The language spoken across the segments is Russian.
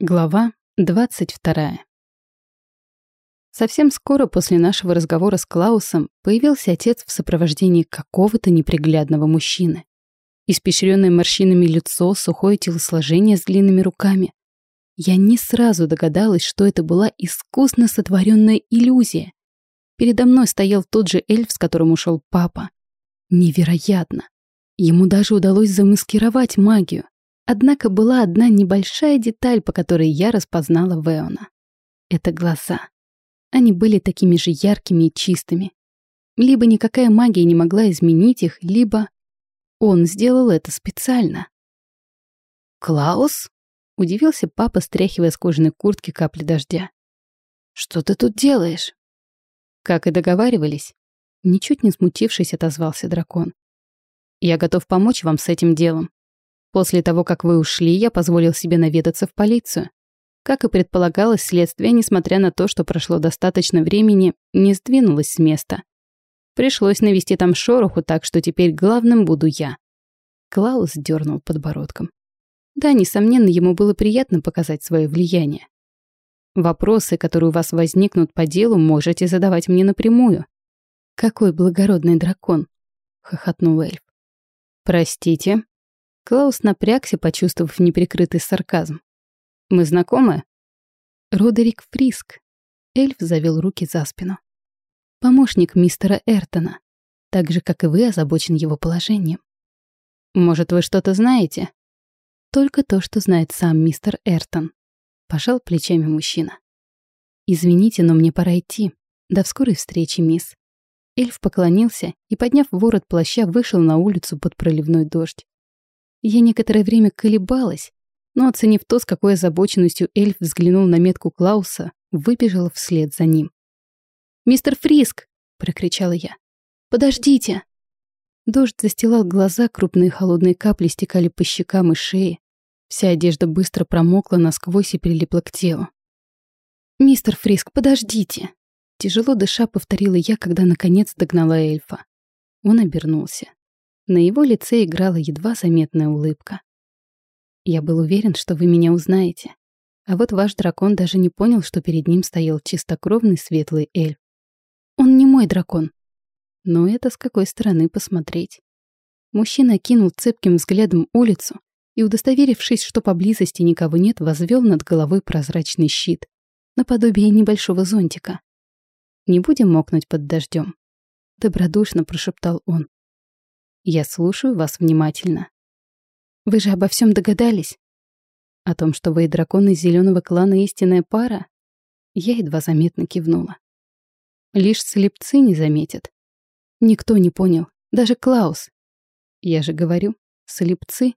Глава 22. Совсем скоро после нашего разговора с Клаусом появился отец в сопровождении какого-то неприглядного мужчины. Испещренное морщинами лицо, сухое телосложение с длинными руками. Я не сразу догадалась, что это была искусно сотворенная иллюзия. Передо мной стоял тот же эльф, с которым ушел папа. Невероятно. Ему даже удалось замаскировать магию. Однако была одна небольшая деталь, по которой я распознала Веона. Это глаза. Они были такими же яркими и чистыми. Либо никакая магия не могла изменить их, либо он сделал это специально. «Клаус?» — удивился папа, стряхивая с кожаной куртки капли дождя. «Что ты тут делаешь?» Как и договаривались, ничуть не смутившись, отозвался дракон. «Я готов помочь вам с этим делом. После того, как вы ушли, я позволил себе наведаться в полицию. Как и предполагалось, следствие, несмотря на то, что прошло достаточно времени, не сдвинулось с места. Пришлось навести там шороху, так что теперь главным буду я. Клаус дернул подбородком. Да, несомненно, ему было приятно показать свое влияние. Вопросы, которые у вас возникнут по делу, можете задавать мне напрямую. Какой благородный дракон, хохотнул эльф. Простите, Клаус напрягся, почувствовав неприкрытый сарказм. «Мы знакомы?» «Родерик Фриск». Эльф завел руки за спину. «Помощник мистера Эртона, так же, как и вы, озабочен его положением». «Может, вы что-то знаете?» «Только то, что знает сам мистер Эртон», — пожал плечами мужчина. «Извините, но мне пора идти. До скорой встречи, мисс». Эльф поклонился и, подняв ворот плаща, вышел на улицу под проливной дождь. Я некоторое время колебалась, но, оценив то, с какой озабоченностью эльф взглянул на метку Клауса, выбежала вслед за ним. «Мистер Фриск!» — прокричала я. «Подождите!» Дождь застилал глаза, крупные холодные капли стекали по щекам и шее. Вся одежда быстро промокла насквозь и прилипла к телу. «Мистер Фриск, подождите!» Тяжело дыша повторила я, когда наконец догнала эльфа. Он обернулся. На его лице играла едва заметная улыбка. «Я был уверен, что вы меня узнаете. А вот ваш дракон даже не понял, что перед ним стоял чистокровный светлый эльф. Он не мой дракон. Но это с какой стороны посмотреть?» Мужчина кинул цепким взглядом улицу и, удостоверившись, что поблизости никого нет, возвел над головой прозрачный щит, наподобие небольшого зонтика. «Не будем мокнуть под дождем», — добродушно прошептал он. Я слушаю вас внимательно. Вы же обо всем догадались? О том, что вы и дракон из зеленого клана истинная пара? Я едва заметно кивнула. Лишь слепцы не заметят. Никто не понял, даже Клаус. Я же говорю, слепцы.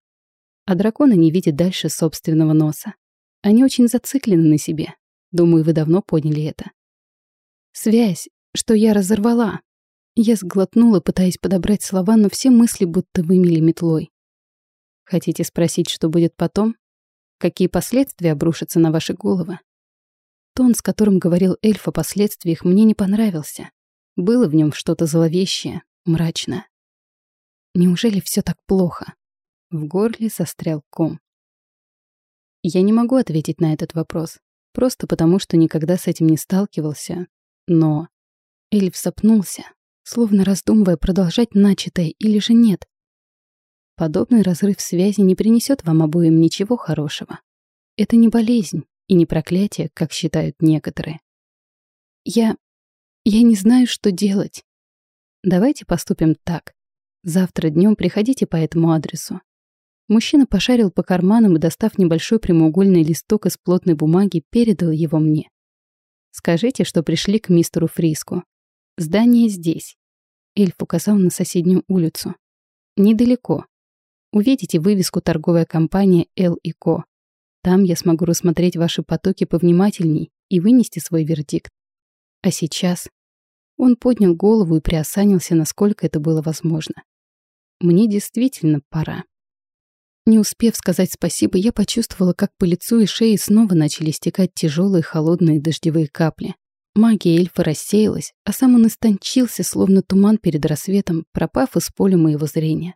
А драконы не видят дальше собственного носа. Они очень зациклены на себе. Думаю, вы давно поняли это. Связь, что я разорвала, я сглотнула, пытаясь подобрать слова, но все мысли будто вымели метлой. Хотите спросить, что будет потом? Какие последствия обрушатся на ваши головы? Тон, с которым говорил эльф о последствиях, мне не понравился. Было в нем что-то зловещее, мрачное. Неужели все так плохо? В горле застрял ком. Я не могу ответить на этот вопрос, просто потому что никогда с этим не сталкивался. Но эльф запнулся, словно раздумывая, продолжать начатое или же нет. Подобный разрыв связи не принесет вам обоим ничего хорошего. Это не болезнь и не проклятие, как считают некоторые. Я... я не знаю, что делать. Давайте поступим так. Завтра днем приходите по этому адресу. Мужчина пошарил по карманам и, достав небольшой прямоугольный листок из плотной бумаги, передал его мне. Скажите, что пришли к мистеру Фриску. Здание здесь. Эльф указал на соседнюю улицу. Недалеко. Увидите вывеску торговая компания Л и Ко. Там я смогу рассмотреть ваши потоки повнимательней и вынести свой вердикт. А сейчас... Он поднял голову и приосанился, насколько это было возможно. Мне действительно пора. Не успев сказать спасибо, я почувствовала, как по лицу и шее снова начали стекать тяжелые холодные дождевые капли. Магия эльфа рассеялась, а сам он истончился, словно туман перед рассветом, пропав из поля моего зрения.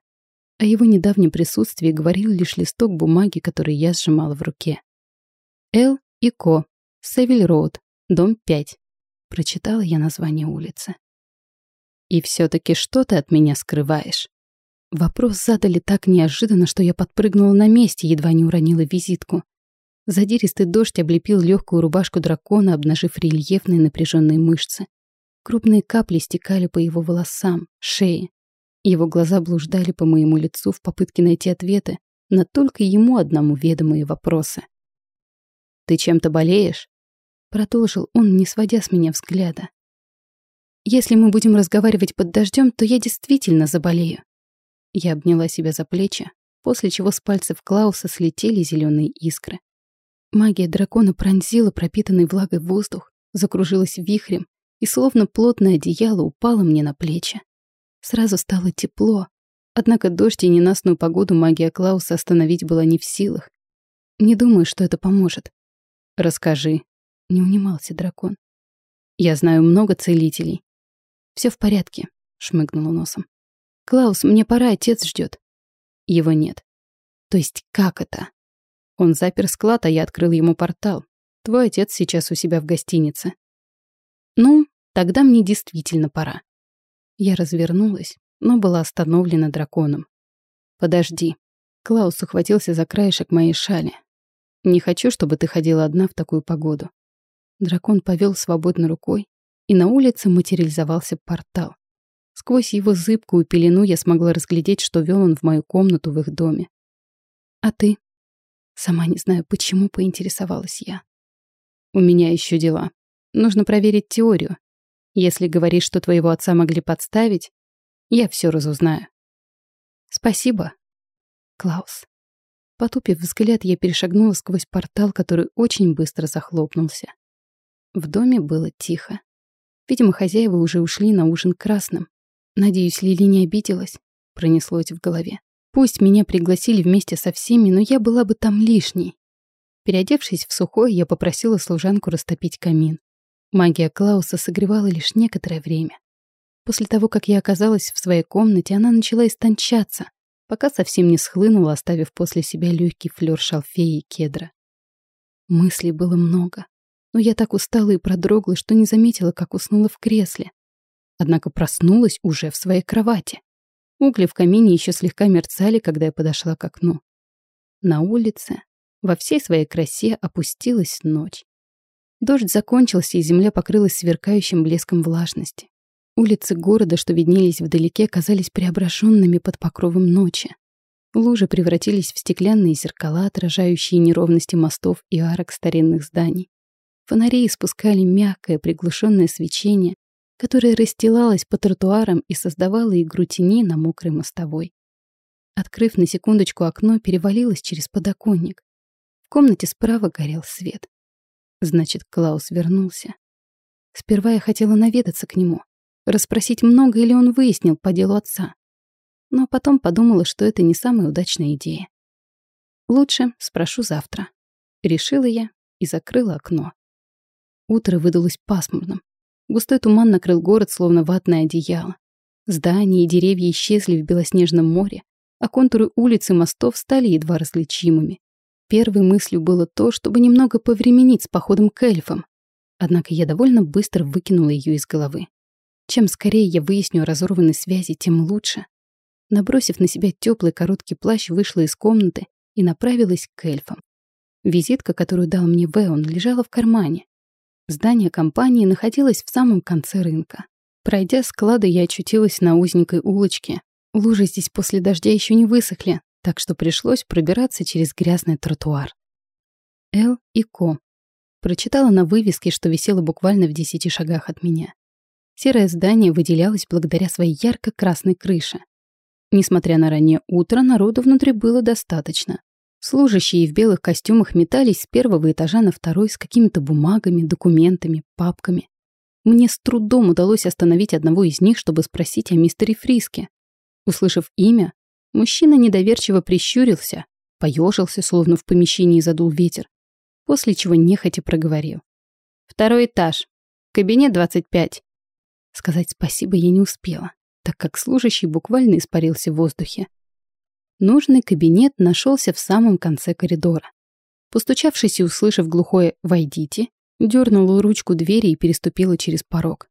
О его недавнем присутствии говорил лишь листок бумаги, который я сжимала в руке. Эл и Ко, Севиль Роуд, дом 5. Прочитала я название улицы. И все-таки что ты от меня скрываешь? Вопрос задали так неожиданно, что я подпрыгнула на месте, едва не уронила визитку. Задиристый дождь облепил легкую рубашку дракона, обнажив рельефные напряженные мышцы. Крупные капли стекали по его волосам, шее. Его глаза блуждали по моему лицу в попытке найти ответы на только ему одному ведомые вопросы. «Ты чем-то болеешь?» Продолжил он, не сводя с меня взгляда. «Если мы будем разговаривать под дождем, то я действительно заболею». Я обняла себя за плечи, после чего с пальцев Клауса слетели зеленые искры. Магия дракона пронзила пропитанный влагой воздух, закружилась вихрем и словно плотное одеяло упало мне на плечи. Сразу стало тепло, однако дождь и ненастную погоду магия Клауса остановить была не в силах. Не думаю, что это поможет. «Расскажи», — не унимался дракон. «Я знаю много целителей». Все в порядке», — шмыгнула носом. «Клаус, мне пора, отец ждет. Его нет. То есть как это? Он запер склад, а я открыл ему портал. Твой отец сейчас у себя в гостинице. Ну, тогда мне действительно пора. Я развернулась, но была остановлена драконом. Подожди. Клаус ухватился за краешек моей шали. Не хочу, чтобы ты ходила одна в такую погоду. Дракон повел свободно рукой, и на улице материализовался портал. Сквозь его зыбкую пелену я смогла разглядеть, что вел он в мою комнату в их доме. «А ты?» Сама не знаю, почему поинтересовалась я. У меня еще дела. Нужно проверить теорию. Если говоришь, что твоего отца могли подставить, я все разузнаю. Спасибо, Клаус. Потупив взгляд, я перешагнула сквозь портал, который очень быстро захлопнулся. В доме было тихо. Видимо, хозяева уже ушли на ужин красным. Надеюсь, Лили не обиделась. Пронеслось в голове. Пусть меня пригласили вместе со всеми, но я была бы там лишней. Переодевшись в сухое, я попросила служанку растопить камин. Магия Клауса согревала лишь некоторое время. После того, как я оказалась в своей комнате, она начала истончаться, пока совсем не схлынула, оставив после себя легкий флёр шалфея и кедра. Мыслей было много, но я так устала и продрогла, что не заметила, как уснула в кресле. Однако проснулась уже в своей кровати. Угли в камине еще слегка мерцали, когда я подошла к окну. На улице во всей своей красе опустилась ночь. Дождь закончился, и земля покрылась сверкающим блеском влажности. Улицы города, что виднелись вдалеке, казались преображенными под покровом ночи. Лужи превратились в стеклянные зеркала, отражающие неровности мостов и арок старинных зданий. Фонари испускали мягкое приглушенное свечение, которая расстилалась по тротуарам и создавала игру теней на мокрой мостовой. Открыв на секундочку окно, перевалилась через подоконник. В комнате справа горел свет. Значит, Клаус вернулся. Сперва я хотела наведаться к нему, расспросить, много ли он выяснил по делу отца. Но потом подумала, что это не самая удачная идея. Лучше спрошу завтра. Решила я и закрыла окно. Утро выдалось пасмурным. Густой туман накрыл город, словно ватное одеяло. Здания и деревья исчезли в белоснежном море, а контуры улиц и мостов стали едва различимыми. Первой мыслью было то, чтобы немного повременить с походом к эльфам. Однако я довольно быстро выкинула ее из головы. Чем скорее я выясню о разорванной связи, тем лучше. Набросив на себя теплый короткий плащ, вышла из комнаты и направилась к эльфам. Визитка, которую дал мне Веон, лежала в кармане. Здание компании находилось в самом конце рынка. Пройдя склады, я очутилась на узенькой улочке. Лужи здесь после дождя еще не высохли, так что пришлось пробираться через грязный тротуар. «Л и Ко». Прочитала на вывеске, что висело буквально в десяти шагах от меня. Серое здание выделялось благодаря своей ярко-красной крыше. Несмотря на раннее утро, народу внутри было достаточно. Служащие в белых костюмах метались с первого этажа на второй с какими-то бумагами, документами, папками. Мне с трудом удалось остановить одного из них, чтобы спросить о мистере Фриске. Услышав имя, мужчина недоверчиво прищурился, поежился, словно в помещении задул ветер, после чего нехотя проговорил. «Второй этаж. Кабинет 25». Сказать спасибо я не успела, так как служащий буквально испарился в воздухе. Нужный кабинет нашелся в самом конце коридора. Постучавшись и услышав глухое «Войдите», дернула ручку двери и переступила через порог.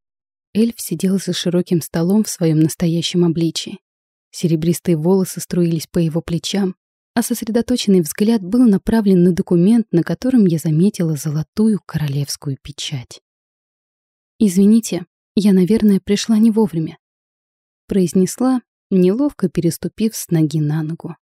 Эльф сидел за широким столом в своем настоящем обличии. Серебристые волосы струились по его плечам, а сосредоточенный взгляд был направлен на документ, на котором я заметила золотую королевскую печать. «Извините, я, наверное, пришла не вовремя», — произнесла, неловко переступив с ноги на ногу.